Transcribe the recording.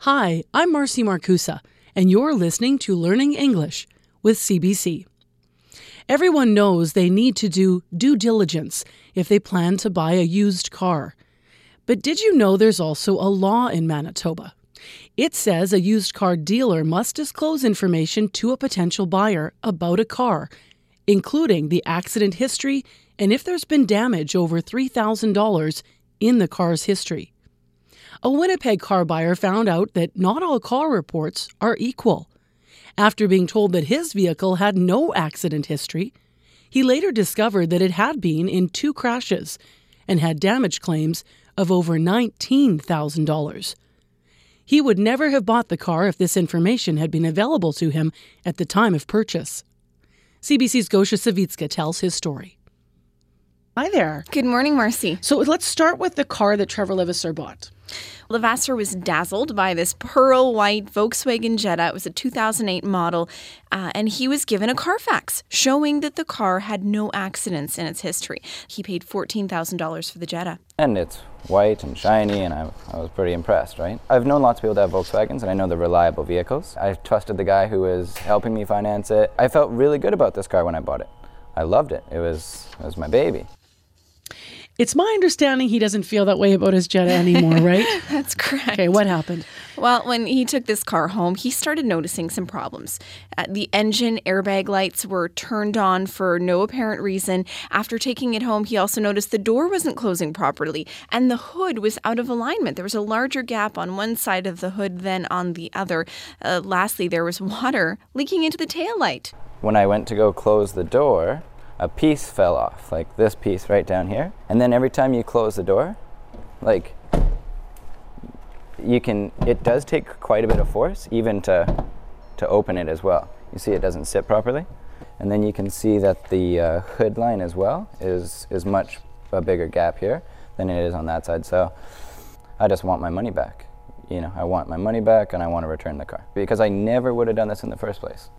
Hi, I'm Marcy Markusa, and you're listening to Learning English with CBC. Everyone knows they need to do due diligence if they plan to buy a used car. But did you know there's also a law in Manitoba? It says a used car dealer must disclose information to a potential buyer about a car, including the accident history and if there's been damage over $3,000 in the car's history. A Winnipeg car buyer found out that not all car reports are equal. After being told that his vehicle had no accident history, he later discovered that it had been in two crashes and had damage claims of over $19,000. He would never have bought the car if this information had been available to him at the time of purchase. CBC's Gosia Sawicka tells his story. Hi there. Good morning, Marcy. So let's start with the car that Trevor Levasseur bought. Levasseur was dazzled by this pearl white Volkswagen Jetta. It was a 2008 model, uh, and he was given a Carfax showing that the car had no accidents in its history. He paid $14,000 for the Jetta. And it's white and shiny, and I, I was pretty impressed, right? I've known lots of people that have Volkswagens, and I know they're reliable vehicles. I trusted the guy who was helping me finance it. I felt really good about this car when I bought it. I loved it. It was, it was my baby. It's my understanding he doesn't feel that way about his Jetta anymore, right? That's correct. Okay, what happened? Well, when he took this car home, he started noticing some problems. Uh, the engine airbag lights were turned on for no apparent reason. After taking it home, he also noticed the door wasn't closing properly and the hood was out of alignment. There was a larger gap on one side of the hood than on the other. Uh, lastly, there was water leaking into the taillight. When I went to go close the door, a piece fell off, like this piece right down here. And then every time you close the door, like you can, it does take quite a bit of force even to, to open it as well. You see it doesn't sit properly. And then you can see that the uh, hood line as well is, is much a bigger gap here than it is on that side. So I just want my money back. You know, I want my money back and I want to return the car because I never would have done this in the first place.